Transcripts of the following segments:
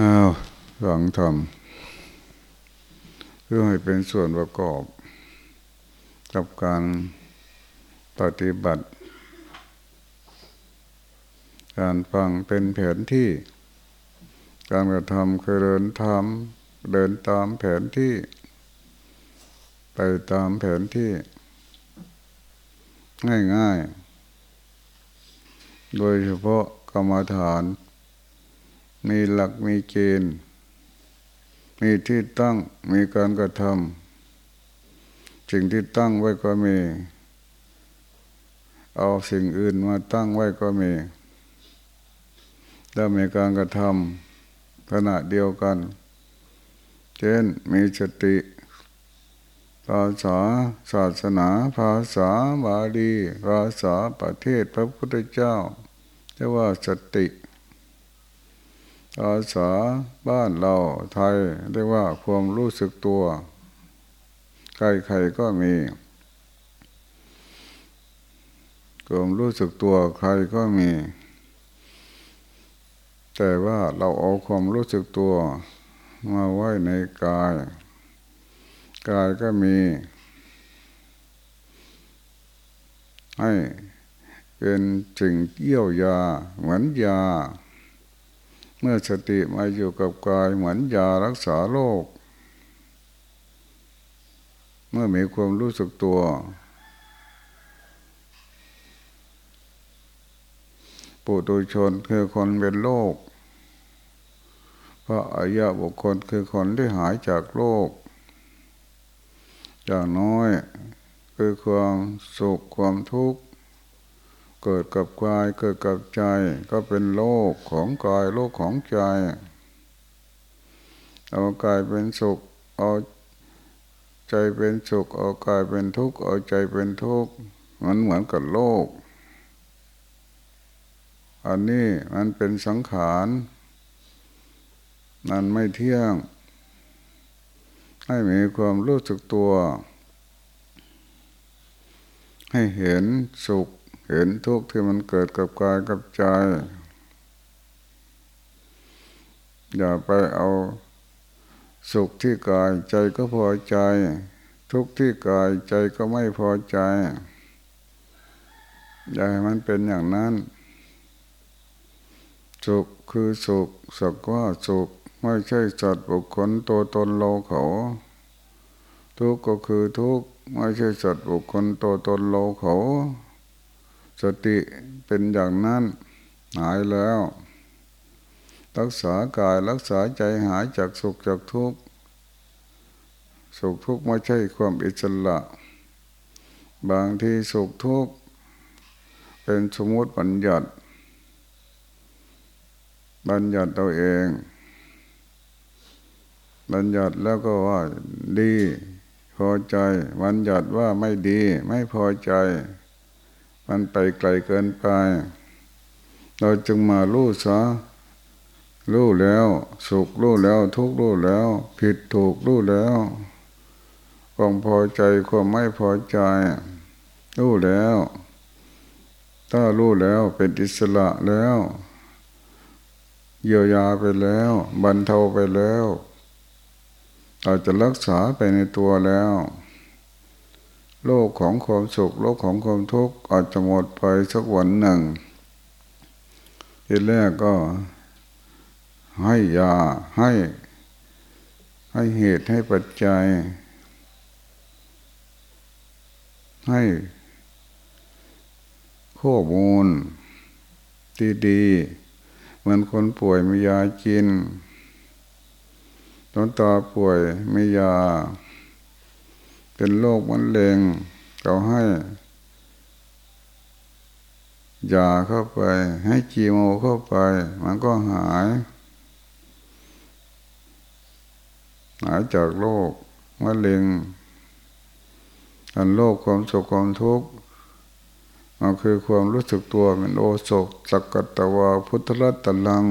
อ้าวฟังธรรมเพื่อให้เป็นส่วนประกอบ กับการปฏิบัติ การฟังเป็นแผนที่ การกระทำคือเดินทำเดินตามแผนที่ ไปตามแผนที่ ง่ายๆ โดยเฉพาะกรรมฐาน มีหลักมีเกณฑ์ มีที่ตั้งมีการกระทำสิ่งที่ตั้งไว้ก็มี เอาสิ่งอื่นมาตั้งไว้ก็มีแล้วมีการกระทำขณะเดียวกัน เช่นมีสติภาษาศาสนา ภาษาบาลีภาษาประเทศพระพุทธเจ้าเรียกว่าสติ ภาษาบ้านเราไทยเรียกว่าความรู้สึกตัว ใครๆก็มีความรู้สึกตัวใครก็มี แต่ว่าเราเอาความรู้สึกตัว มาไว้ในกาย กายก็มี ให้เป็นสิ่งเยี่ยวยาเหมือนยา มื่อสติมาอยู่กับกายเหมือนยารักษาโรคเมื่อมีความรู้สึกตัวปุถุชนคือคนเป็นโรคพระอายะบุคคลคือคนที่หายจากโรคอย่างน้อย คือความสุขความทุกข์ เกิดกับกายเกิดกับใจ ก็เป็นโลกของกายโลกของใจเอากายเป็นสุขเอาใจเป็นสุขเอากายเป็นทุกข์เอาใจเป็นทุกข์มันเหมือนกับโลก อันนี้มันเป็นสังขารมันไม่เที่ยง ให้มีความรู้สึกตัว ให้เห็นสุข เห็นทุกข์ที่มันเกิดกับกายกับใจ อย่าไปเอาสุขที่กายใจก็พอใจ ทุกข์ที่กายใจก็ไม่พอใจ อย่าให้มันเป็นอย่างนั้น สุขคือสุขสักว่าสุขไม่ใช่สัตว์บุคคลตัวตนเราเขา ทุกข์ก็คือทุกข์ไม่ใช่สัตว์บุคคลตัวตนเราเขา สติเป็นอย่างนั้นหายแล้ว รักษากายรักษาใจหายจากสุขจากทุกข์สุขทุกข์ไม่ใช่ความอิสระบางทีสุขทุกข์เป็นสมมติบัญญัติบัญญัติตัวเอง บัญญัติแล้วก็ว่าดี พอใจ บัญญัติว่าไม่ดี ไม่พอใจ มันไปไกลเกินไป เราจึงมารู้ซะรู้แล้ว สุขรู้แล้ว ทุกข์รู้แล้ว ผิดถูกรู้แล้วความพอใจความไม่พอใจรู้แล้ว ถ้ารู้แล้วเป็นอิสระแล้วเยียวยาไปแล้วบรรเทาไปแล้วเราจะรักษาไปในตัวแล้ว โลกของความสุข โลกของความทุกข์อาจจะหมดไปสักวันหนึ่งทีแรกก็ให้ยาให้ให้เหตุให้ปัจจัย ให้ข้อมูลดีๆเหมือนคนป่วยมียากินตอนตาป่วยมียา เป็นโรคมันเลงเขาให้ยาเข้าไป ให้จีโมเข้าไป มันก็หาย หายจากโรคมะเร็งอันโรคความสุขความทุกข์มันคือความรู้สึกตัวเป็นโอโศกสักกตวาพุทธรัตลัง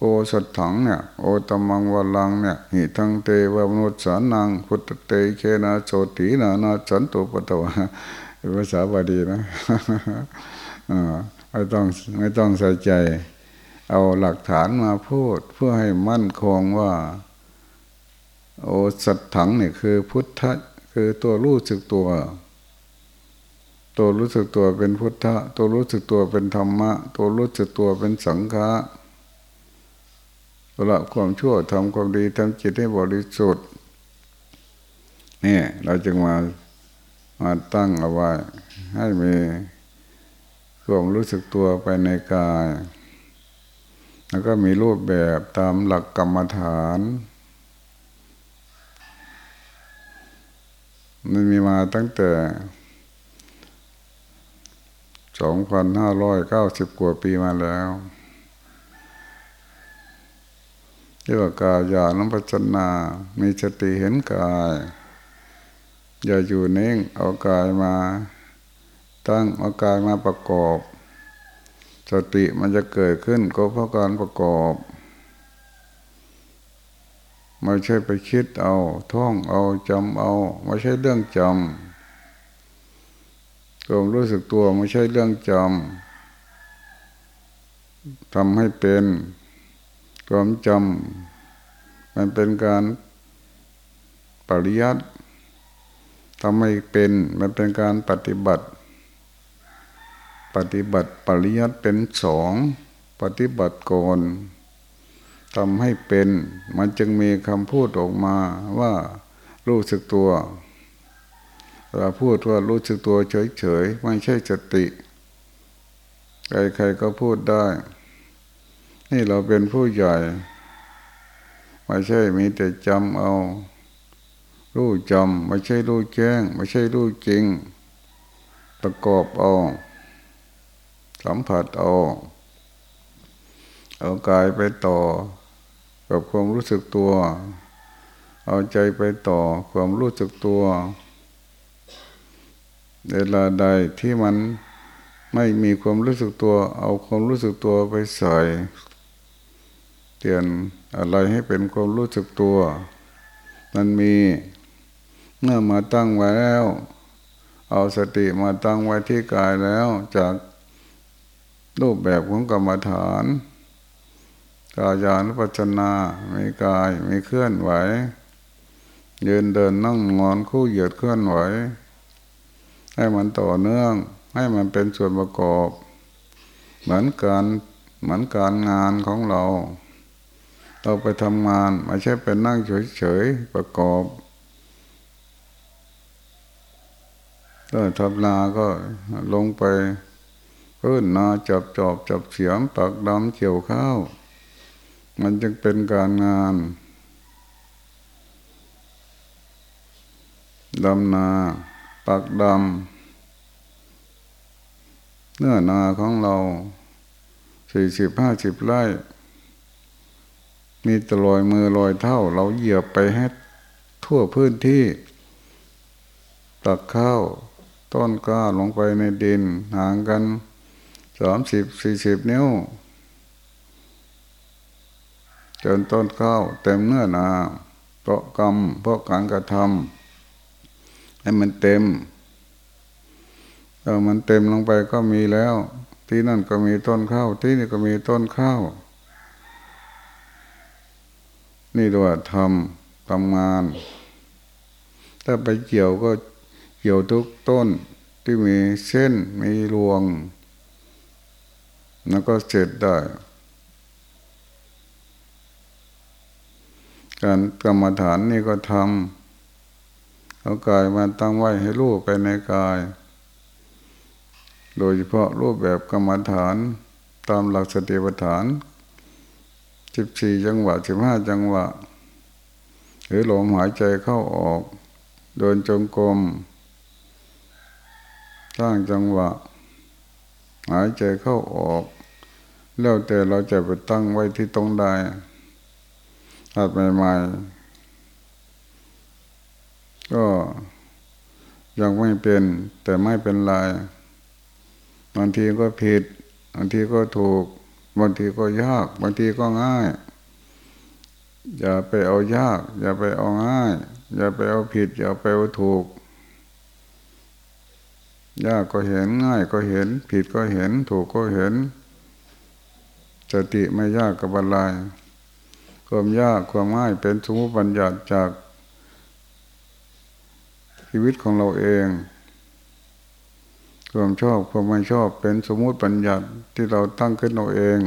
โอสัตถังเนี่ย โอตมังวลังเนี่ยหิทังเตวมนุษสานังพุทธเตเคนะโสตินานาสันตุปตวะภาษาบาลีนะไม่ต้องไม่ต้องใส่ใจ เอาหลักฐานมาพูดเพื่อให้มั่นคงว่า โอสัตถังเนี่ยคือพุทธคือตัวรู้สึกตัว ตัวรู้สึกตัวเป็นพุทธะ ตัวรู้สึกตัวเป็นธรรมะ ตัวรู้สึกตัวเป็นสังฆะ ละความชั่วทำความดีทำจิตให้บริสุทธิ์นี่เราจึงมามาตั้งเอาไว้ ให้มีความรู้สึกตัวไปในกาย แล้วก็มีรูปแบบตามหลักกรรมฐาน มันมีมาตั้งแต่สองพันห้าร้อยเก้าสิบกว่าปีมาแล้ว เรียกว่ากายานุปัจนา มีสติเห็นกาย อย่าอยู่นิ่งเอากายมา ตั้งเอากายมาประกอบ สติมันจะเกิดขึ้นก็เพราะการประกอบไม่ใช่ไปคิดเอาท่องเอาจำเอาไม่ใช่เรื่องจำความรู้สึกตัวไม่ใช่เรื่องจำทำให้เป็น ความจำมันเป็นการปริยัติทำให้เป็นมันเป็นการปฏิบัติ ปฏิบัติปริยัติเป็นสองปฏิบัติก่อนทำให้เป็น มันจึงมีคำพูดออกมาว่ารู้สึกตัวเราพูดว่ารู้สึกตัวเฉยๆ ไม่ใช่สติ ใครๆก็พูดได้ นี่เราเป็นผู้ใหญ่ไม่ใช่มีแต่จำเอา รู้จำไม่ใช่รู้แจ้ง ไม่ใช่รู้จริง ประกอบเอา สัมผัสเอา เอากายไปต่อ กับความรู้สึกตัว เอาใจไปต่อความรู้สึกตัวเวลาใดที่มันไม่มีความรู้สึกตัว เอาความรู้สึกตัวไปใส่ เตียนอะไรให้เป็นความรู้สึกตัว มันมีเมื่อมาตั้งไว้แล้ว เอาสติมาตั้งไว้ที่กายแล้ว จากรูปแบบของกรรมฐานกายานุปัจนามีกายมีเคลื่อนไหวยืนเดินนั่งนอนคู่เหยียดเคลื่อนไหว ให้มันต่อเนื่อง ให้มันเป็นส่วนประกอบ เหมือนการเหมือนการงานของเรา เราไปทำงานไม่ใช่เป็นนั่งเฉยๆประกอบก็ทำนาก็ลงไปเพื่อนนาจับจอบจับเสียมตักดำเกี่ยวข้าว มันจึงเป็นการงานดำนาปักดำเนื้อนาของเราสี่สิบห้าสิบไร่ มีตลอยมือลอยเท่าเราเหยียบไปให้ทั่วพื้นที่ ตักข้าวต้นก้าลงไปในดิน ห่างกันสามสิบสี่สิบนิ้ว จนต้นข้าวเต็มเนื้อนาเพราะกรรมเพราะการกระทำให้มันเต็มเออมันเต็มลงไปก็มีแล้ว ที่นั่นก็มีต้นข้าวที่นี่ก็มีต้นข้าว นี่ด้วยทำทำงาน ถ้าไปเกี่ยวก็เกี่ยวทุกต้นที่มีเส้นมีรวง แล้วก็เสร็จได้ การกรรมฐานนี่ก็ทำเอากายมาตั้งไว้ให้รู้ไปในกาย โดยเฉพาะรูปแบบกรรมฐานตามหลักสติปัฏฐาน สิบสี่จังหวะสิบห้าจังหวะ หรือลมหายใจเข้าออก เดินจงกรมสร้างจังหวะ หายใจเข้าออก แล้วแต่เราจะไปตั้งไว้ที่ตรงใดหัดใหม่ๆก็ยังไม่เป็นแต่ไม่เป็นไรบางทีก็ผิดบางทีก็ถูก บางทีก็ยาก บางทีก็ง่าย อย่าไปเอายาก อย่าไปเอาง่าย อย่าไปเอาผิด อย่าไปเอาถูก ยากก็เห็นง่ายก็เห็น ผิดก็เห็นถูกก็เห็นสติไม่ยากกับอะไรความยากความง่ายเป็นสมมติบัญญัตจากชีวิตของเราเอง ความชอบความไม่ชอบเป็นสมมติบัญญัติที่เราตั้งขึ้นเราเอง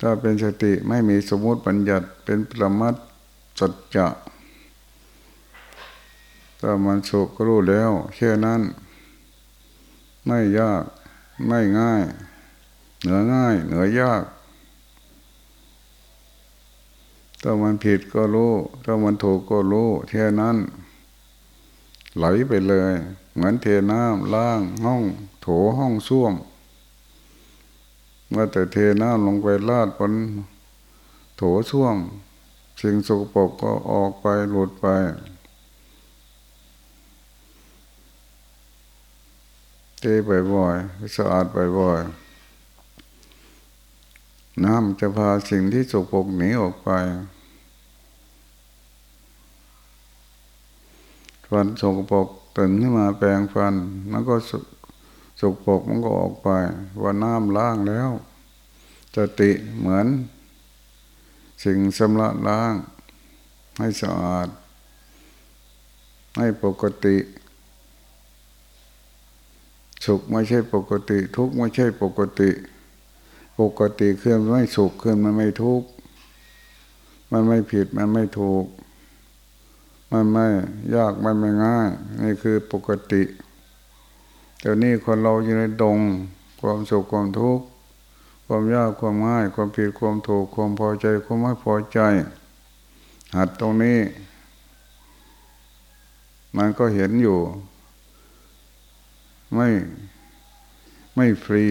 ถ้าเป็นสติไม่มีสมมติบัญญัติเป็นประมัดสัจจะถ้ามันสุขก็รู้แล้วแค่นั้น ไม่ยากไม่ง่าย เหนือง่าย เหนือยาก ถ้ามันผิดก็รู้ ถ้ามันถูกก็รู้แค่นั้น ไหลไปเลย เหมือนเทน้ำล้างห้อง โถห้องส้วม เมื่อแต่เทน้ำลงไปลาดบนโถส้วม สิ่งสกปรกก็ออกไปหลุดไป เทบ่อยๆสะอาดบ่อยๆน้ำจะพาสิ่งที่สกปรกหนีออกไป ฟันสกปรกตื่นขึ้นมาแปลงฟันมันก็สกปรกมันก็ออกไป ว่าน้ำล้างแล้วสติเหมือน สิ่งสำระล้าง ให้สะอาด ให้ปกติสุขไม่ใช่ปกติ ทุกข์ไม่ใช่ปกติ ปกติเคลื่อนไม่สุขเคลื่อนมันไม่ทุกข์มันไม่ผิดมันไม่ถูก มันไม่ยากมันไม่ง่าย นี่คือปกติแต่นี้คนเราอยู่ในดง ความสุขความทุกข์ความยากความง่าย ความผิดความถูกความพอใจความไม่พอใจ หัดตรงนี้ มันก็เห็นอยู่ ไม่ไม่ฟรี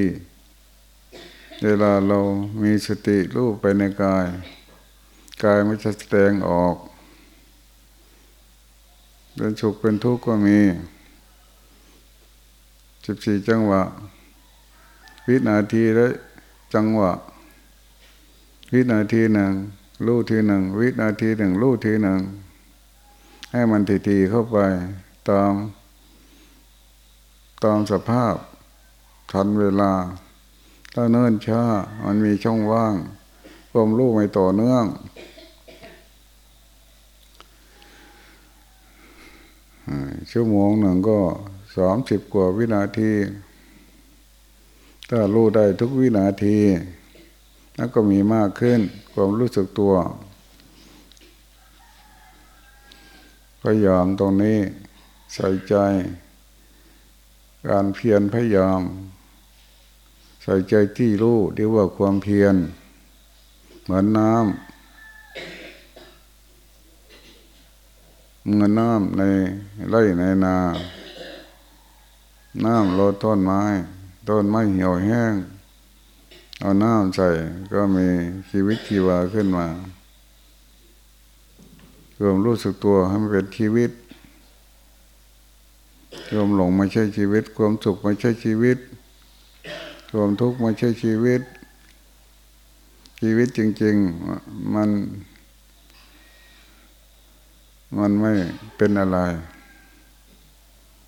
เวลาเรามีสติรู้ไปในกาย กายไม่จะแสดงออก เป็นสุขเป็นทุกข์ก็มีสิบสี่จังหวะ วินาทีและจังหวะ วินาทีหนึ่งรู้ทีหนึ่ง วินาทีหนึ่งรู้ทีหนึ่ง ให้มันทีๆเข้าไปตามตามสภาพทันเวลา ถ้าเนิ่นช้า มันมีช่องว่างความรู้ไม่ต่อเนื่อง ชั่วโมงหนึ่งก็สามสิบกว่าวินาที ถ้ารู้ได้ทุกวินาที แล้วก็มีมากขึ้นความรู้สึกตัวพยายามตรงนี้ใส่ใจ การเพียรพยายาม ใส่ใจที่รู้เรียกว่าความเพียร เหมือนน้ำ เงินน้ำในไร่ในนา น้ำลดต้นไม้ ต้นไม้เหี่ยวแห้ง เอาน้ำใส่ก็มีชีวิตชีวาขึ้นมา่วมรู้สึกตัวให้มันเป็นชีวิตความหลงไม่ใช่ชีวิต ความสุขไม่ใช่ชีวิต ความทุกข์ไม่ใช่ชีวิต ชีวิตจริง ๆ มัน มันไม่เป็นอะไร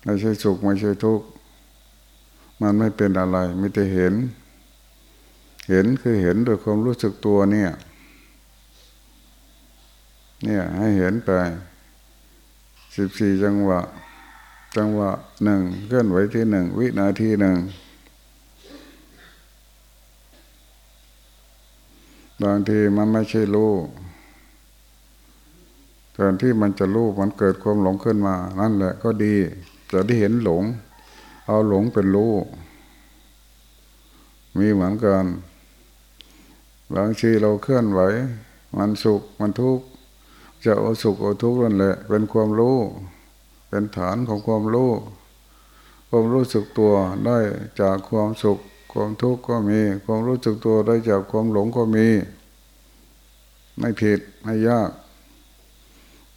ไม่ใช่สุขไม่ใช่ทุกข์ มันไม่เป็นอะไรไม่แต่เห็น เห็นคือเห็นโดยความรู้สึกตัวเนี่ย เนี่ยให้เห็นไปสิบสี่จังหวะ จังหวะหนึ่งเคลื่อนไหวที่หนึ่งวินาทีหนึ่งบางทีมันไม่ใช่รู้ แทนที่มันจะรู้มันเกิดความหลงขึ้นมา นั่นแหละก็ดีจะได้เห็นหลง เอาหลงเป็นรู้ มีเหมือนกันบางทีเราเคลื่อนไหว มันสุขมันทุกข์จะเอาสุขเอาทุกข์นั่นแหละ เป็นความรู้ เป็นฐานของความรู้ความรู้สึกตัวได้จากความสุข ความทุกข์ก็มี ความรู้สึกตัวได้จากความหลงก็มี ไม่ผิดไม่ยาก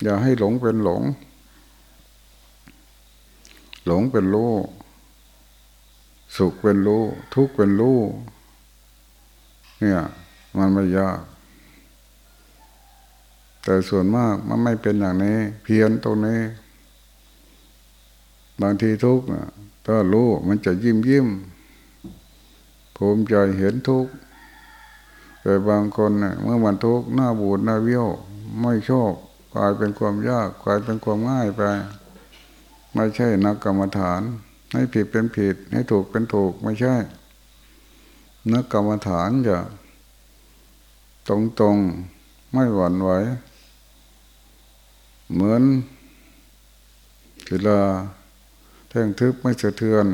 อย่าให้หลงเป็นหลง หลงเป็นรู้สุขเป็นรู้ ทุกข์เป็นรู้เนี่ย มันไม่ยาก แต่ส่วนมากมันไม่เป็นอย่างนี้ เพียนตรงนี้ บางทีทุกข์ถ้ารู้มันจะยิ้มยิ้มภูมิใจเห็นทุกข์แต่บางคนเน่ยเมื่อมันทุกข์หน้าบูดหน้าเบี้ยว ไม่ชอบ กลายเป็นความยากกลายเป็นความง่ายไป ไม่ใช่นักกรรมฐาน ให้ผิดเป็นผิด ให้ถูกเป็นถูกไม่ใช่ นักกรรมฐานจะตรงตรงไม่หวั่นไหวเหมือนเวลาแท่งทึบไม่สะเทือน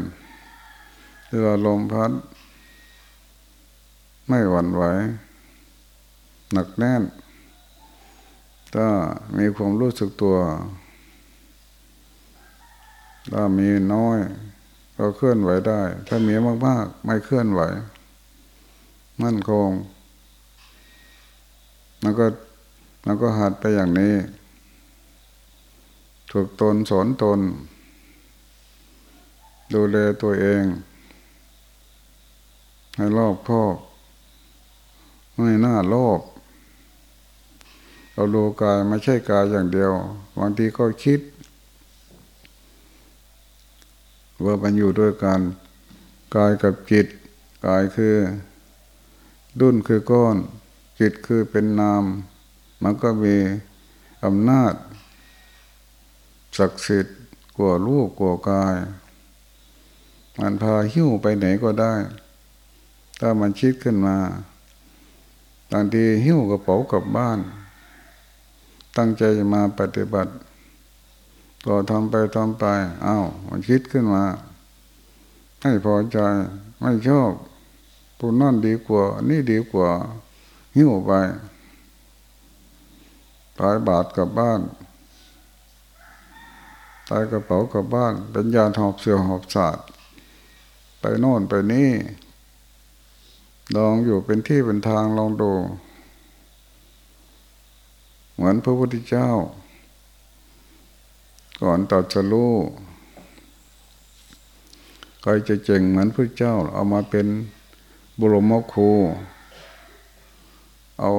เวลาลมพัด ไม่หวั่นไหวหนักแน่น ถ้ามีความรู้สึกตัวถ้ามีน้อยก็เคลื่อนไหวได้ ถ้ามีมากๆ ไม่เคลื่อนไหว มั่นคงมันก็มันก็หัดไปอย่างนี้ฝึกตนสอนตน ดูแลตัวเอง ให้รอบคอบไม่น่าโลภ เราดูกายไม่ใช่กายอย่างเดียวบางทีก็คิดว่ามันอยู่ด้วยกันกายกับจิตกายคือดุนคือก้อน จิตคือเป็นนาม มันก็มีอำนาจ ศักดิ์สิทธิ์กว่าลูกกว่ากาย มันพาหิ้วไปไหนก็ได้ ถ้ามันคิดขึ้นมาบางทีหิ้วกระเป๋ากลับบ้าน ตั้งใจจะมาปฏิบัติก็ทำไปทำไปอา้าวมันคิดขึ้นมาไม่พอใจไม่ชอบตัวนั่นดีกว่า นี่ดีกว่า หิ้วไปตายบาทกลับบ้านตายกระเป๋ากลับบ้าน เป็นยาหอบเสือหอบศาสตร์ไปโน่นไปนี่ลองอยู่เป็นที่เป็นทางลองดู เหมือนพระพุทธเจ้า ก่อนตัดจะรู้ใครจะเจงเหมือนพระเจ้า เอามาเป็นบุรมครูเอา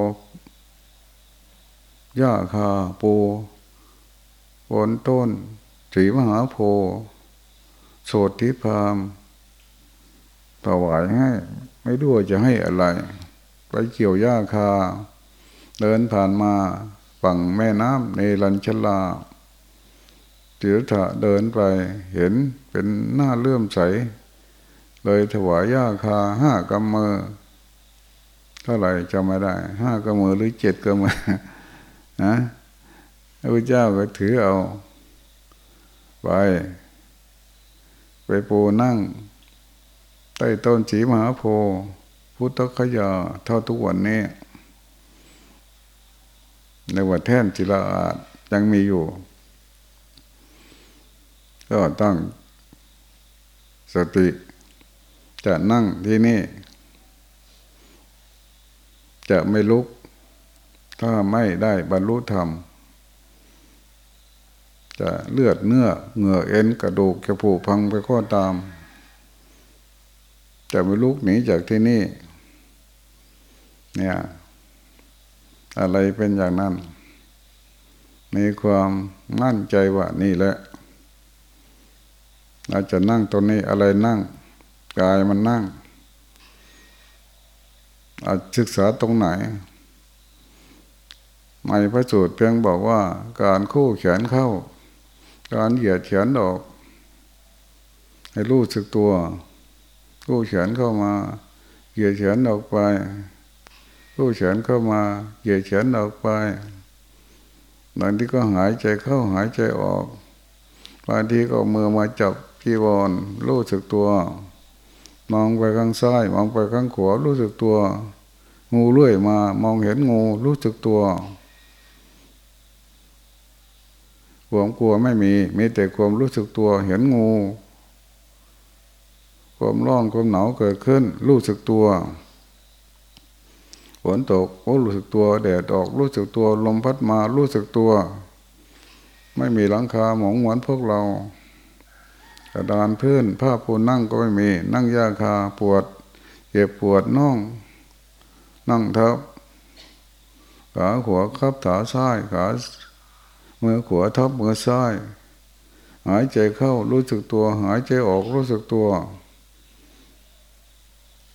หญ้าคาปูบนต้นสีมหาโพโสดทิพามถวายให้ ไม่รู้จะให้อะไร ไปเกี่ยวหญ้าคา เดินผ่านมา ฝั่งแม่น้ำในลัญชลาจิรถะเดินไปเห็นเป็นหน้าเลื่อมใส เลยถวายหญ้าคาห้ากำมือ เท่าไหร่จำไม่ได้ห้ากำมือหรือเจ็ดกำมือนะพระเจ้าก็ถือเอา ไป ไปปูนั่ง ใต้ต้นสีมหาโพธิ์พุทธคยาเท่าทุกวันนี้ ในวัดแท่นจิลาอาดยังมีอยู่ ก็ตั้งสติ จะนั่งที่นี่ จะไม่ลุก ถ้าไม่ได้บรรลุธรรม จะเลือดเนื้อเหงื่อเอ็นกระดูกจะผุพังไปก็ตาม จะไม่ลุกหนีจากที่นี่ เนี่ย อะไรเป็นอย่างนั้น มีความมั่นใจว่านี่แหละเราจะนั่งตรงนี้อะไรนั่ง กายมันนั่งอาศึกษาตรงไหนไม่พระสูตรเพียงบอกว่า การคู่แขนเข้า การเหยียดแขนออก ให้รู้สึกตัวรู้แขนเข้ามา เหยียดแขนออกไป รู้แขนเข้ามาเหยียดแขนออกไปบางทีก็หายใจเข้าหายใจออกบางทีก็มือมาจับจีวรรู้สึกตัว มองไปข้างซ้ายมองไปข้างขวารู้สึกตัว งูเลื่อยมามองเห็นงูรู้สึกตัวความกลัวไม่มี มีแต่ความรู้สึกตัวเห็นงู ความร้อนความหนาวเกิดขึ้น รู้สึกตัว นตกโอ้รู้สึกตัวแดดออกรู้สึกตัวลมพัดมารู้สึกตัว ไม่มีหลังคาหมองหมือนพวกเรากระดานพื้นผ้าปูนั่งก็ไม่มีนั่งยาคาปวดเจ็บปวดน่อง นั่งทับขาขวาขับขาซ้ายขามือขวาทับมือซ้าย หายใจเข้ารู้สึกตัว หายใจออกรู้สึกตัว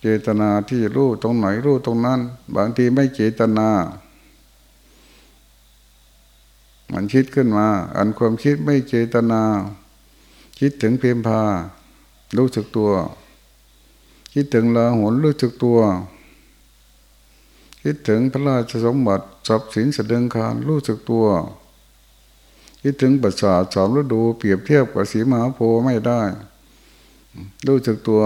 เจตนาที่รู้ตรงไหนรู้ตรงนั้น บางทีไม่เจตนา มันคิดขึ้นมา อันความคิดไม่เจตนา คิดถึงเพียงพา รู้สึกตัว คิดถึงลาหุนรู้สึกตัว คิดถึงพระราชสมบัติทรัพย์สินสะดึงคารรู้สึกตัวคิดถึงปัสสาวะสามฤดูเปรียบเทียบกับสีมหาโพไม่ได้ รู้สึกตัว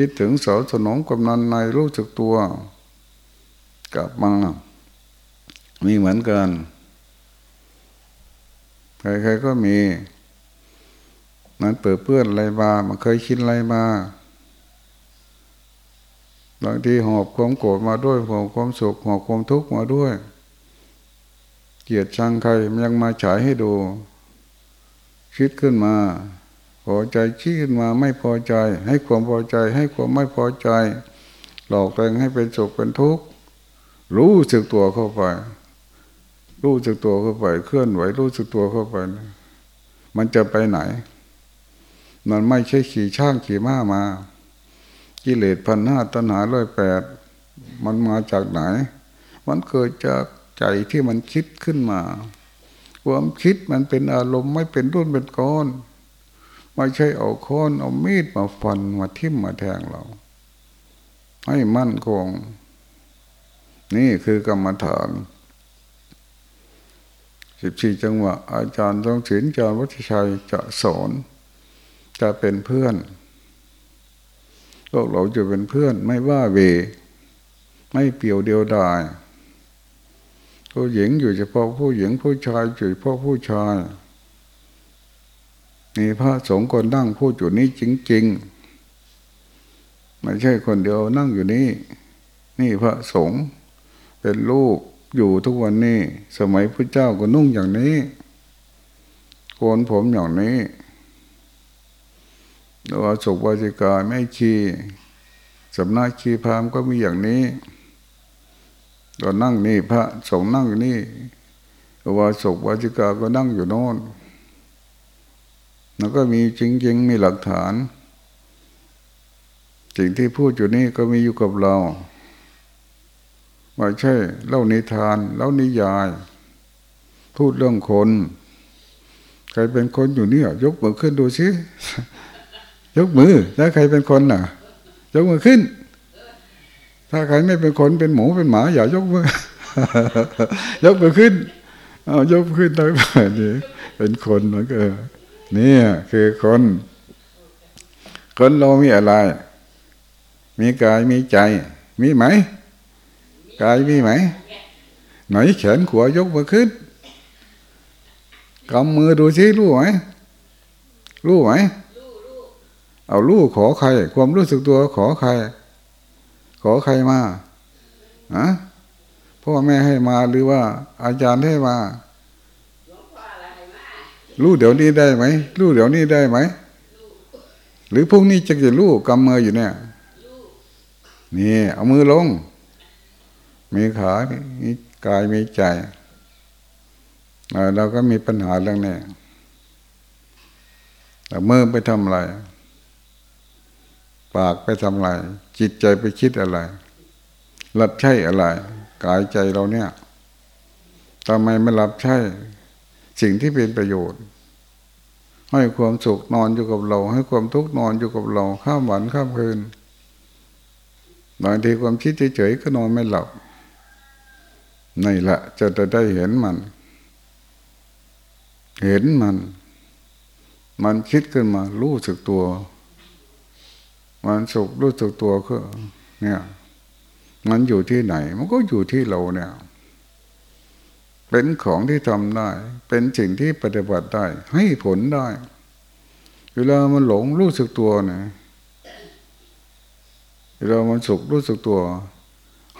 คิดถึงเสาสนองกำนันในรู้สึกตัว กลับมามีเหมือนกัน ใครๆก็มีมันเปิดเปื้อนอะไรมา มันเคยคิดอะไรมาบางทีหอบความโกรธมาด้วยหอบความสุขหอบความทุกข์มาด้วย เกลียดชังใครมันยังมาฉายให้ดู คิดขึ้นมา พอใจชี้ขึ้นมาไม่พอใจ ให้ความพอใจ ให้ความไม่พอใจ หลอกตัวเองให้เป็นสุขเป็นทุกข์รู้สึกตัวเข้าไป รู้สึกตัวเข้าไป เคลื่อนไหวรู้สึกตัวเข้าไป มันจะไปไหน มันไม่ใช่ขี่ช่างขี่ม้ามา กิเลสพันห้าตัณหาร้อยแปดมันมาจากไหน มันเกิดจากใจที่มันคิดขึ้นมา ความคิดมันเป็นอารมณ์ไม่เป็นรุ่นเป็นก้อน ไม่ใช่เอาค้อนเอามีดมาฟันมาทิ่มมาแทงเรา ให้มั่นคง นี่คือกรรมฐานสิบสี่จังหวะอาจารย์ทรงศิลอาจารย์วัชชัยจะสอนจะเป็นเพื่อนพวกเราจะเป็นเพื่อนไม่ว่าเว ไม่เปี่ยวเดียวดายผู้หญิงอยู่เฉพาะผู้หญิงผู้ชายอยู่เฉพาะผู้ชาย มีพระสงฆ์คนนั่งพูดอยู่นี้จริงๆไม่ใช่คนเดียวนั่งอยู่นี่นี่พระสงฆ์เป็นลูกอยู่ทุกวันนี้ สมัยพระเจ้าก็นุ่งอย่างนี้โกนผมอย่างนี้เราสุวาจิกาไม่ชีสำนักชีพามก็มีอย่างนี้เรานั่งนี่พระสงฆ์นั่งอยู่นี่วาสุวาจิกาก็นั่งอยู่โน่น แล้วก็มีจริง ๆ มีหลักฐาน สิ่งที่พูดอยู่นี่ก็มีอยู่กับเราไม่ใช่เล่านิทานเล่านิยาย พูดเรื่องคน ใครเป็นคนอยู่เนี่ยยกมือขึ้นดูสิยกมือถ้าใครเป็นคนน่ะ ยกมือขึ้น ถ้าใครไม่เป็นคนเป็นหมูเป็นหมาอย่ายกมือยกมือขึ้นเอายกขึ้นตั้งแต่นี้เป็นคนมันก็ นี่คือคน คนเรามีอะไร มีกายมีใจ มีไหม กายมีไหม ไหนแขนขวายกมาขึ้นกำมือดูซิรู้ไหมรู้ไหมเอารู้ขอใคร ความรู้สึกตัวขอใคร ขอใครมาอะพ่อแม่ให้มาหรือว่าอาจารย์ให้มา รู้เดี๋ยวนี้ได้ไหมรู้เดี๋ยวนี้ได้ไหมหรือพรุ่งนี้จะจะรู้กำมืออยู่เนี่ยนี่ เอามือลง มีขามีกายมีใจเราก็มีปัญหาเรื่องนี้แต่มือไปทำอะไร ปากไปทำอะไร จิตใจไปคิดอะไรรับใช่อะไร กายใจเราเนี่ยทำไมไม่รับใช่ สิ่งที่เป็นประโยชน์ ให้ความสุขนอนอยู่กับเรา ให้ความทุกข์นอนอยู่กับเรา ข้ามวันข้ามคืนบางทีความคิดเฉยๆก็นอนไม่หลับนี่แหละจะจะได้เห็นมัน เห็นมัน มันคิดขึ้นมา รู้สึกตัว มันสุขรู้สึกตัวก็เนี่ย มันอยู่ที่ไหน มันก็อยู่ที่เราเนี่ย เป็นของที่ทำได้ เป็นสิ่งที่ปฏิบัติได้ ให้ผลได้ เวลามันหลงรู้สึกตัวนะเวลามันสุขรู้สึกตัว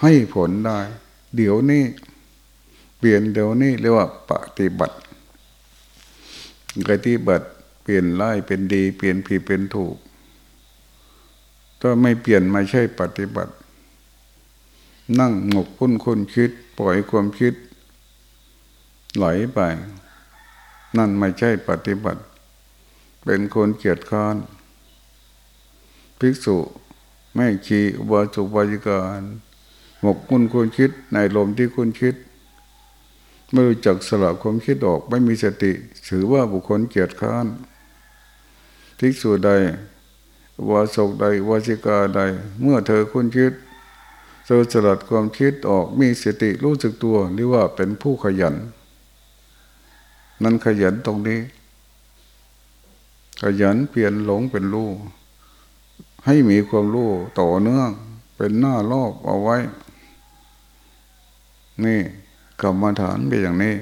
ให้ผลได้ เดี๋ยวนี้เปลี่ยนเดี๋ยวนี้เรียกว่าปฏิบัติปฏิบัติเปลี่ยนร้ายเป็นดี เปลี่ยนผิดเป็นถูกถ้าไม่เปลี่ยนไม่ใช่ปฏิบัติ นั่งหมกพุ่นคนคิด ปล่อยความคิด ไหลไป นั่นไม่ใช่ปฏิบัติ เป็นคนเกียจค้านภิกษุไม่ขีอุบาสุบาจิการหมกมุ่นคุณคิดในลมที่คุณคิดไม่รู้จักสลับความคิดออกไม่มีสติ ถือว่าบุคคลเกียจค้านทิกสูใดวาสกใดวาสิกาใด เมื่อเธอคุณคิดเธอสลัดความคิดออกมีสติรู้สึกตัวเรียกว่าเป็นผู้ขยัน นั้นขยันตรงนี้ ขยันเปลี่ยนหลงเป็นรู้ให้มีความรู้ต่อเนื่องเป็นหน้ารอบเอาไว้ นี่กรรมฐานเป็นอย่างนี้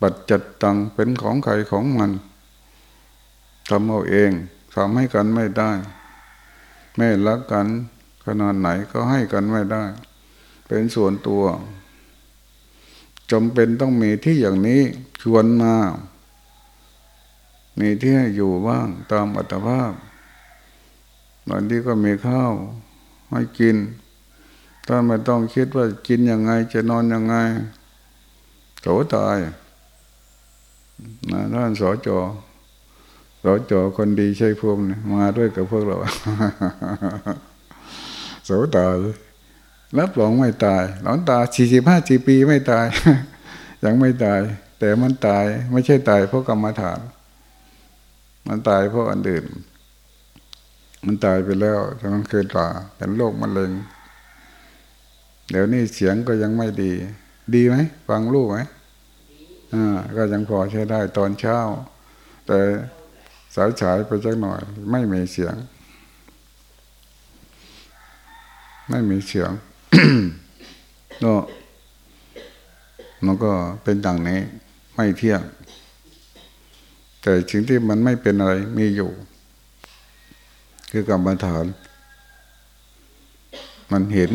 ปัจจัดตังเป็นของใครของมันทำเอาเองทำให้กันไม่ได้ ไม่รักกันขนาดไหนก็ให้กันไม่ได้ เป็นส่วนตัว จำเป็นต้องมีที่อย่างนี้ชวนมา มีที่ให้อยู่บ้างตามอัตภาพตอนที่ก็มีข้าวให้กิน ถ้าไม่ต้องคิดว่ากินยังไง จะนอนยังไงโถตายนะท่านสอจอสอจอคนดีใช่พวกนี่มาด้วยกับพวกเราโสตาย รับรองไม่ตาย หลอนตาสี่สิบห้าสี่ปีไม่ตาย ยังไม่ตาย แต่มันตายไม่ใช่ตายเพราะกรรมฐาน มันตายเพราะอันอื่น มันตายไปแล้วแต่มันเคยตาเป็นโรคมะเร็ง เดี๋ยวนี้เสียงก็ยังไม่ดี ดีไหมฟังลูกไหมอ่าก็ยังพอใช้ได้ตอนเช้า แต่สายฉายไปจักหน่อย ไม่มีเสียง ไม่มีเสียง ก็มันก็เป็นอย่างนี้ไม่เที่ยง แต่สิ่งที่มันไม่เป็นอะไรมีอยู่ คือกรรมฐาน มันเห็น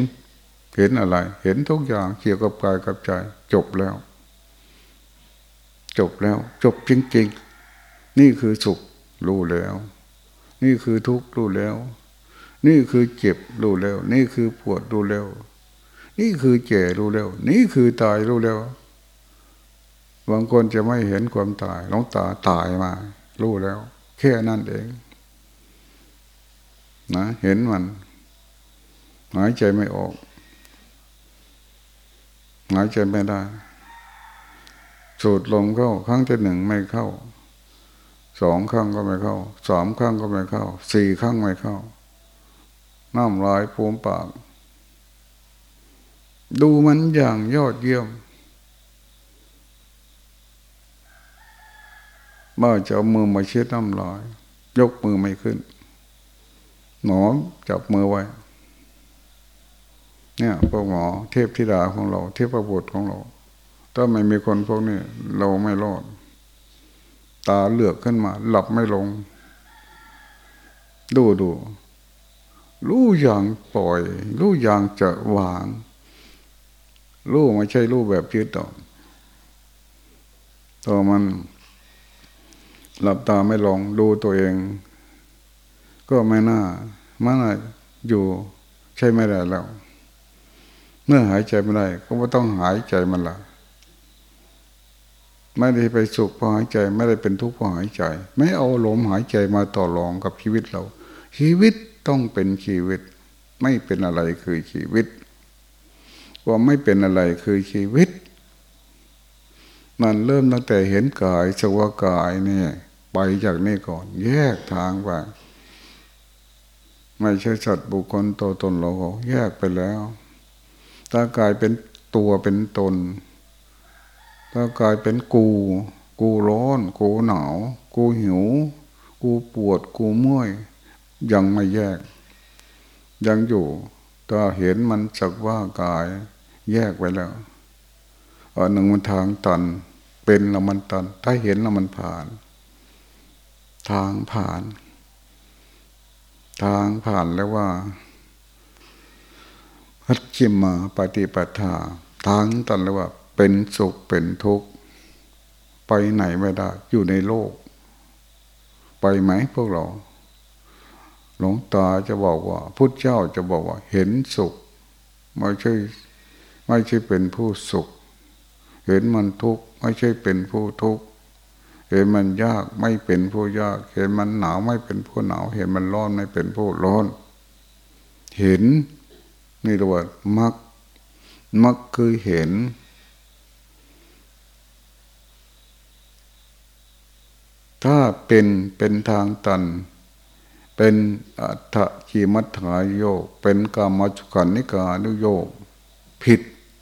เห็นอะไร เห็นทุกอย่างเกี่ยวกับกายกับใจ จบแล้ว จบแล้ว จบจริง ๆ นี่คือสุขรู้แล้ว นี่คือทุกข์รู้แล้ว นี่คือเจ็บรู้แล้ว นี่คือปวดรู้แล้ว นี่คือแก่รู้แล้ว นี่คือตายรู้แล้วบางคนจะไม่เห็นความตายน้องตาตายมา รู้แล้ว แค่นั้นเอง นะ เห็นมันหายใจไม่ออกหายใจไม่ได้สูดลมเข้าครั้งที่หนึ่งไม่เข้าสองครั้งก็ไม่เข้าสามครั้งก็ไม่เข้าสี่ครั้งไม่เข้า น้ำลายภูมปาก ดูมันอย่างยอดเยี่ยมบ้าจะเอามือมาเช็ดน้ำลาย ยกมือไม่ขึ้นหนอจับมือไว้ เนี่ยพวกหมอเทพธิดาของเรา เทพประบุของเรา ถ้าไม่มีคนพวกนี้ เราไม่รอด ตาเลือกขึ้นมา หลับไม่ลง ดูดู รู้อย่างปล่อย รู้อย่างจะวาง รู้ไม่ใช่รู้แบบยึดต่อตัวมันหลับตาไม่ลองดูตัวเอง ก็ไม่น่ามันอยู่ใช่ไม่ได้แล้ว เมื่อหายใจไม่ได้ ก็ไม่ต้องหายใจมันละไม่ได้ไปสุขพอหายใจไม่ได้เป็นทุกข์พอหายใจ ไม่เอาลมหายใจมาต่อรองกับชีวิตเรา ชีวิต ต้องเป็นชีวิต ไม่เป็นอะไรคือชีวิตว่าไม่เป็นอะไรคือชีวิต มันเริ่มตั้งแต่เห็นกายสวากายเนี่ย ไปจากนี่ก่อน แยกทางไปไม่ใช่สัตว์บุคคลตัวตนเราแยกไปแล้วถ้ากายเป็นตัวเป็นตนถ้ากายเป็นกู กูร้อน กูหนาว กูหิว กูปวด กูเมื่อย ยังไม่แยก ยังอยู่ถ้าเห็นมันจักว่ากายแยกไปแล้วอันหนึ่งมันทางตัน เป็นล้วมันตัน ถ้าเห็นล้วมันผ่าน ทางผ่าน ทางผ่านแล้วว่าพัดขิมาปฏิปทา ทางตันเลยว่า เป็นสุขเป็นทุกข์ไปไหนไม่ได้ อยู่ในโลก ไปไหมพวกเรา หลวงตาจะบอกว่าพุทธเจ้าจะบอกว่า เห็นสุข ไม่ใช่ไม่ใช่เป็นผู้สุข เห็นมันทุกข์ไม่ใช่เป็นผู้ทุกข์เห็นมันยากไม่เป็นผู้ยาก เห็นมันหนาวไม่เป็นผู้หนาว เห็นมันร้อนไม่เป็นผู้ร้อน เห็นนี่เรียกว่ามักมักคือเห็น ถ้าเป็นเป็นทางตัน เป็นอัตขีมัฏฐายโยก เป็นกามจุขันนิกานุโยก ผิด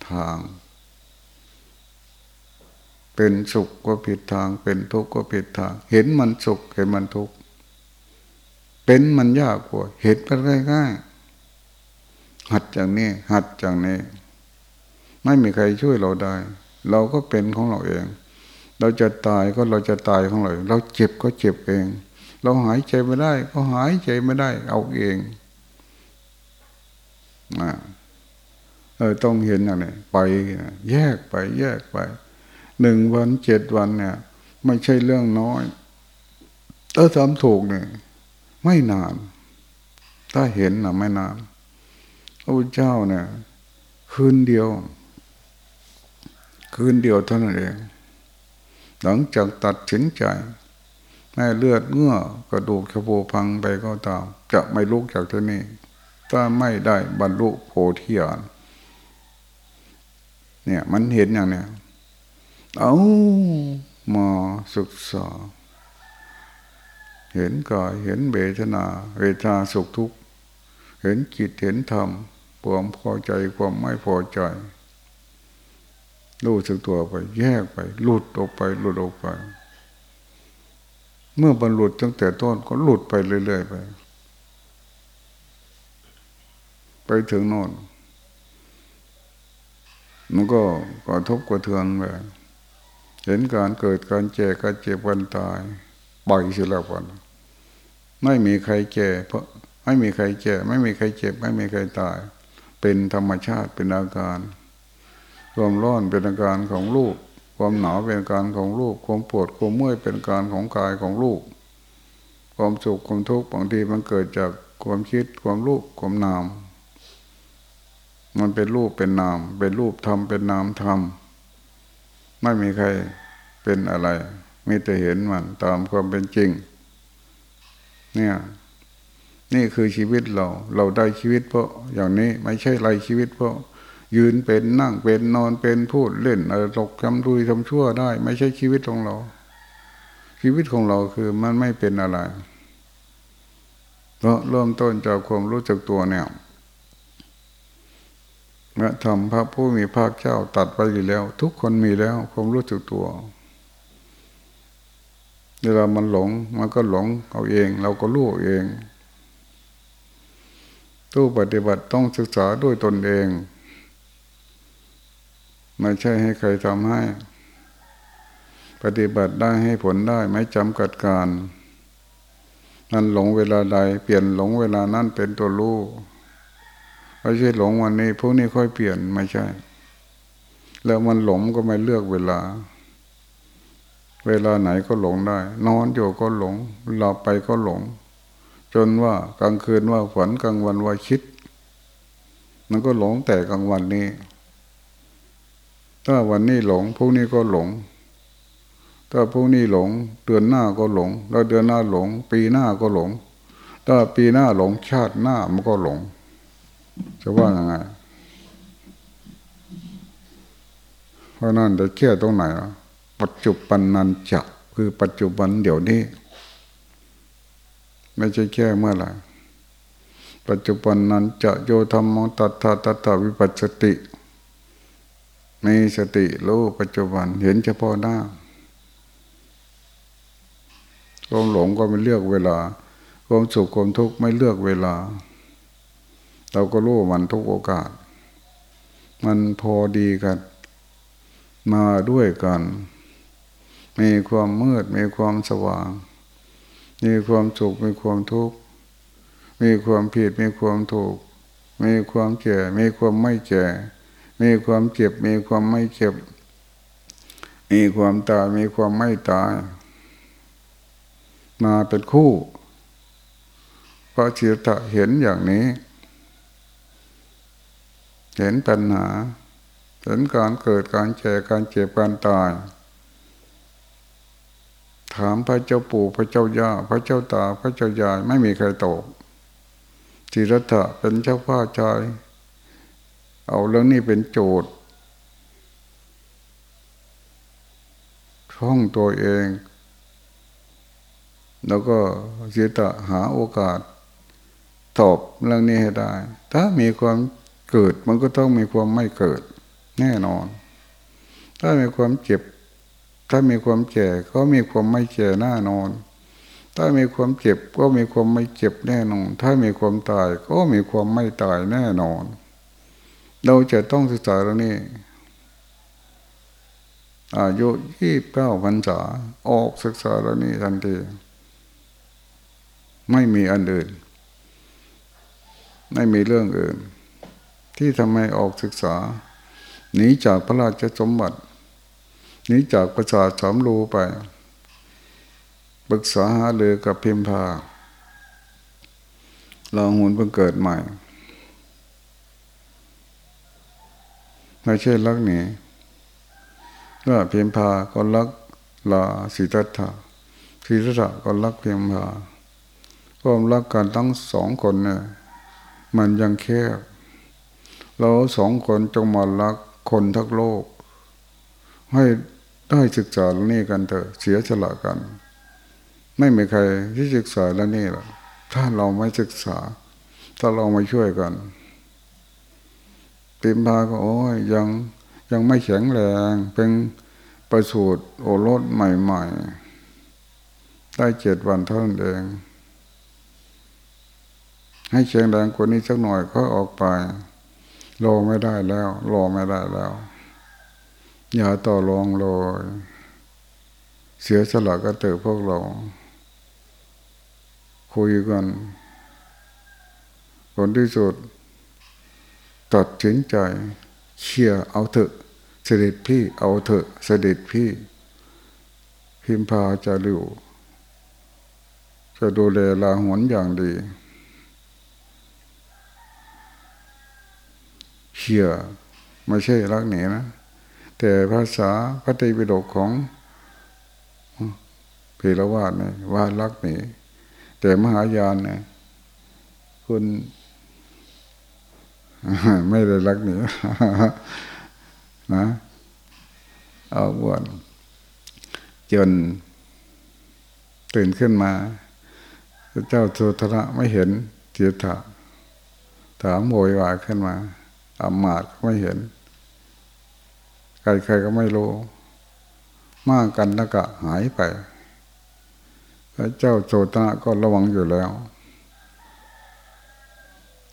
ทาง เป็นสุขก็ผิดทาง เป็นทุกข์ก็ผิดทาง เห็นมันสุขเห็นมันทุกข์เป็นมันยากกว่า เห็นไปง่ายๆหัดอย่างนี้ หัดอย่างนี้ ไม่มีใครช่วยเราได้ เราก็เป็นของเราเอง เราจะตายก็เราจะตายของเรา เราเจ็บก็เจ็บเอง เราหายใจไม่ได้ ก็หายใจไม่ได้ เอาเองอ่าเออต้องเห็นอย่างนี้ไปแยกไปแยกไปหนึ่งวันเจ็ดวันเนี่ย ไม่ใช่เรื่องน้อยถ้าทำถูกเนี่ยไม่นาน ถ้าเห็นนะไม่นานพระพุทธเจ้าเนี่ย คืนเดียว คืนเดียวเท่านั้นเอง หลังจากตัดสินใจ แม่เลือดเงื่อกระดูกขบูพังไปก็ตาม จะไม่ลุกจากที่นี่ถ้าไม่ได้บรรลุโพธิญาณเนี่ยมันเห็นอย่างเนี้ยเอามาศึกษา เห็นกายเห็นเบทนา เวทนาสุขทุกข์ เห็นจิตเห็นธรรมความพอใจความไม่พอใจรู้สึกตัวไป แยกไปหลุดออกไปหลุดออกไป เมื่อบรรลุตั้งแต่ต้นก็หลุดไปเรื่อยๆไป ไปถึงโน่นมันก็กระทบกระเทือนไปเห็นการเกิดการเจ็การเจ็บวันตายบ่อยสิแล้ววันไม่มีใครแก่เพราะไม่มีใครแก่ไม่มีใครเจ็บ ไม่มีใครตาย เป็นธรรมชาติเป็นอาการ ความร้อนเป็นอาการของลูก ความหนาวเป็นการของลูกความปวดความเมื่อยเป็นการของกายของลูกความสุขความทุกข์บางทีมันเกิดจากความคิดความรู้ความนาม มันเป็นรูปเป็นนาม เป็นรูปธรรมเป็นนามธรรมไม่มีใครเป็นอะไรมีแต่เห็นมันตามความเป็นจริง เนี่ย นี่คือชีวิตเรา เราได้ชีวิตเพราะอย่างนี้ไม่ใช่ไรชีวิตเพราะ ยืนเป็นนั่งเป็นนอนเป็นพูดเล่นอะไรตกทำดุยทำชั่วได้ ไม่ใช่ชีวิตของเรา ชีวิตของเราคือมันไม่เป็นอะไรเพราะเริ่มต้นจากความรู้จักตัวเนี่ยเมื่อทำพระผู้มีภาคเจ้าตัดไปอยู่แล้ว ทุกคนมีแล้วความรู้จักตัวเวลามันหลงมันก็หลงเอาเอง เราก็รู้เองตู้ปฏิบัติต้องศึกษาด้วยตนเอง ไม่ใช่ให้ใครทำให้ ปฏิบัติได้ให้ผลได้ไม่จำกัดการนั่นหลงเวลาใด เปลี่ยนหลงเวลานั้นเป็นตัวรู้ไม่ใช่หลงวันนี้พวกนี้ค่อยเปลี่ยนไม่ใช่ แล้วมันหลงก็ไม่เลือกเวลา เวลาไหนก็หลงได้ นอนอยู่ก็หลงหลับไปก็หลง จนว่ากลางคืนว่าฝันกลางวันว่าคิด มันก็หลงแต่กลางวันนี้ ถ้าวันนี้หลงพรุ่งนี้ก็หลง ถ้าพรุ่งนี้หลง เดือนหน้าก็หลง แล้วเดือนหน้าหลง ปีหน้าก็หลง ถ้าปีหน้าหลงชาติหน้ามันก็หลง จะว่ายังไงเพราะนั่นจะแก้ตรงไหนปัจจุบันนันจะคือปัจจุบันเดี๋ยวนี้ ไม่ใช่แค่เมื่อไหร่ปัจจุบันนั้นจะโยธรรมตัตถาตัตถาวิปัสสติ มีสติรู้ปัจจุบันเห็นเฉพาะหน้าความหลงก็ไม่เลือกเวลา ความสุขความทุกข์ไม่เลือกเวลา เราก็รู้มันทุกโอกาส มันพอดีกัน มาด้วยกัน มีความมืดมีความสว่าง มีความสุขมีความทุกข์ มีความผิดมีความถูก มีความแก่มีความไม่แก่ มีความเจ็บมีความไม่เจ็บ มีความตายมีความไม่ตาย มาเป็นคู่พระจิตะเห็นอย่างนี้ เห็นปัญหา เห็นการเกิดการแก่การเจ็บการตาย ถามพระเจ้าปู่พระเจ้าย่าพระเจ้าตาพระเจ้ายายไม่มีใครตอบจิรัตะเป็นเจ้าพ่อชาย เอาเรื่องนี้เป็นโจทย์ท่องตัวเอง แล้วก็จิตะหาโอกาส ตอบเรื่องนี้ให้ได้ ถ้ามีความเกิดมันก็ต้องมีความไม่เกิด แน่นอน ถ้ามีความเจ็บ ถ้ามีความแก่ก็มีความไม่แก่แน่นอน ถ้ามีความเจ็บก็มีความไม่เจ็บแน่นอน ถ้ามีความตายก็มีความไม่ตายแน่นอน เราจะต้องศึกษาเรื่องนี้ อายุยี่เก้าพรรษาออกศึกษาเรื่องนี้ทันทีไม่มีอันอื่น ไม่มีเรื่องอื่น ที่ทำให้ออกศึกษาหนีจากพระราชสมบัติหนีจากประสาทสามรูไปปรึกษาหาเลยกับพิมพาเราหุ่นเพิ่งเกิดใหม่ ไม่ใช่รักหนีว่าพิมพาก็รักลาสิทธัตถะสิทธัตถะก็รักเพิมพาความรักกันทั้งสองคนเนี่ยมันยังแคบ เราสองคนจงมารักคนทั้งโลก ให้ได้ศึกษาเรื่องนี้กันเถอะเสียสละกัน ไม่มีใครที่ศึกษาเรื่องนี้หรอกถ้าเราไม่ศึกษา ถ้าเราไม่ช่วยกัน ติมพาก็โอ้ยยังยังไม่แข็งแรงเป็นประสูตรโอรสใหม่ๆ ได้เจ็ดวันเท่านั้นเอง ให้เชียงแรงกว่านี้สักหน่อยก็ออกไปรอไม่ได้แล้วรอไม่ได้แล้ว อย่าต่อรองเลยเสียสละก็เตอพวกเรา คุยกันผลที่สุด ตัดสินใจเชี่ยเอาเถอะ เสด็จพี่เอาเถอะ เสด็จพี่ พิมพาจะริวจะดูแลลาหวนอย่างดีเชี่ยไม่ใช่รักหนีนะ แต่ภาษาพระไตรปิฎกของเพลวาดเนี่ยว่ารักหนีแต่มหายานเนี่ยคุณ ไม่ได้รักหนีนะเอาวนจนตื่นขึ้นมาเจ้าโทธระไม่เห็นเจียถาถามโวยวายขึ้นมาอามาตก็ไม่เห็น ใครๆก็ไม่รู้ มากกันแล้วก็หายไป พระเจ้าโจตนะก็ระวังอยู่แล้ว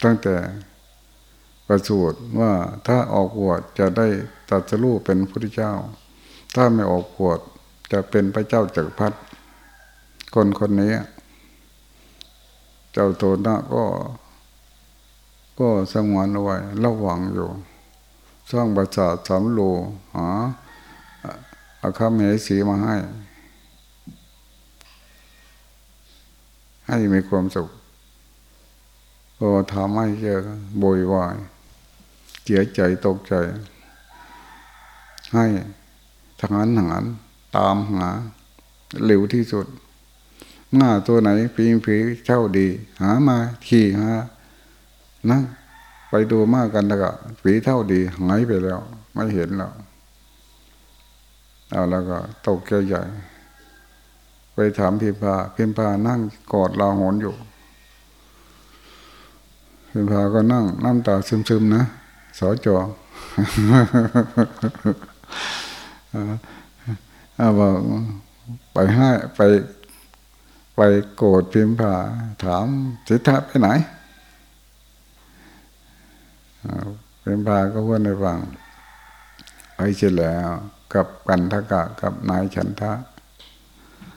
ตั้งแต่ ประสูตรว่าถ้าออกบวชจะได้ตัดสู้เป็นพระเจ้า ถ้าไม่ออกบวชจะเป็นพระเจ้าจักรพรรดิคนคนนี้ เจ้าโตนะก็ ก็สงวนเอาไว้ระวังอยู่ สร้างประสาทสามโลหาอาคาเมสีมาให้ ให้มีความสุขพอทำให้เจอบวยวาย เสียใจตกใจ ให้ทหารหารตามหาเร็วที่สุดหน้าตัวไหนผีผีเช่าดี หามาขี่หานั่งไปดูมากกันแล้วก็ผีเท่าดีหายไปแล้ว ไม่เห็นแล้วเอาแล้วก็ตกใจใหญ่ ไปถามพิมพาพิมพานั่งกอดลาหนอยู่พิมพาก็นั่งน้ำตาซึมๆนะ สอจออาบอกไปให้ไป ไปโกรธพิมพาถามสิทธะไปไหนเป็นพาก็พูดในฟังไปเสร็จแล้ว กับกันทกะกับนายฉันทะ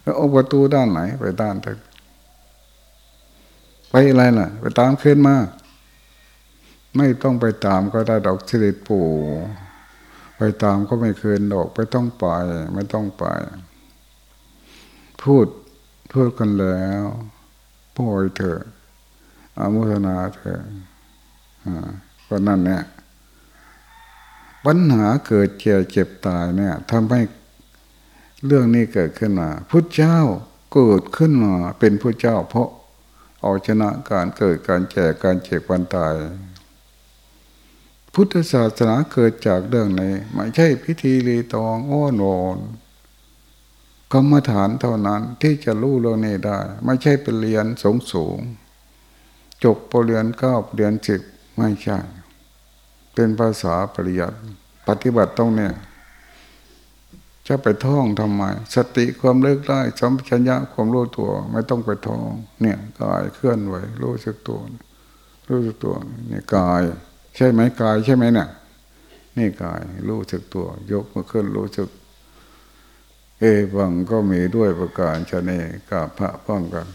แล้วเอาประตูด้านไหน ไปด้านทึกไปอะไรล่ะ ไปตามขึ้นมา ไม่ต้องไปตามก็ได้ดอกสิริปู่ไปตามก็ไม่คืนดอกไม่ต้องไป ไม่ต้องไป พูดพูดกันแล้วปล่อยเถอะอมุทนาเถอะอ่าก็นั่นเนี่ยปัญหาเกิดเจ็บเจ็บตายเนี่ยทำให้เรื่องนี้เกิดขึ้นมาพุทธเจ้าเกิดขึ้นมาเป็นพระเจ้าเพราะเอาชนะการเกิดการแก่การเจ็บวันตาย พุทธศาสนาเกิดจากเรื่องนี้ไม่ใช่พิธีรีตองอ้อนวอนกรรมฐานเท่านั้นที่จะรู้เรื่องนี้ได้ ไม่ใช่เป็นเรียนสูงสูง จบปรริญญาเก้าเรียนสิบไม่ใช่ เป็นภาษาปริยัติปฏิบัติต้องเนี่ย จะไปท่องทำไม สติความเลิกได้สมชัญญะความรู้ตัว ไม่ต้องไปท่อง เนี่ยกายเคลื่อนไหวรู้สึกตัว รู้สึกตัวนี่กาย ใช่ไหมกายใช่ไหมเนี่ยนี่กายรู้สึกตัว ยกมือขึ้นรู้สึก เอวังก็มีด้วยประการชนเนกับพระป้องกัน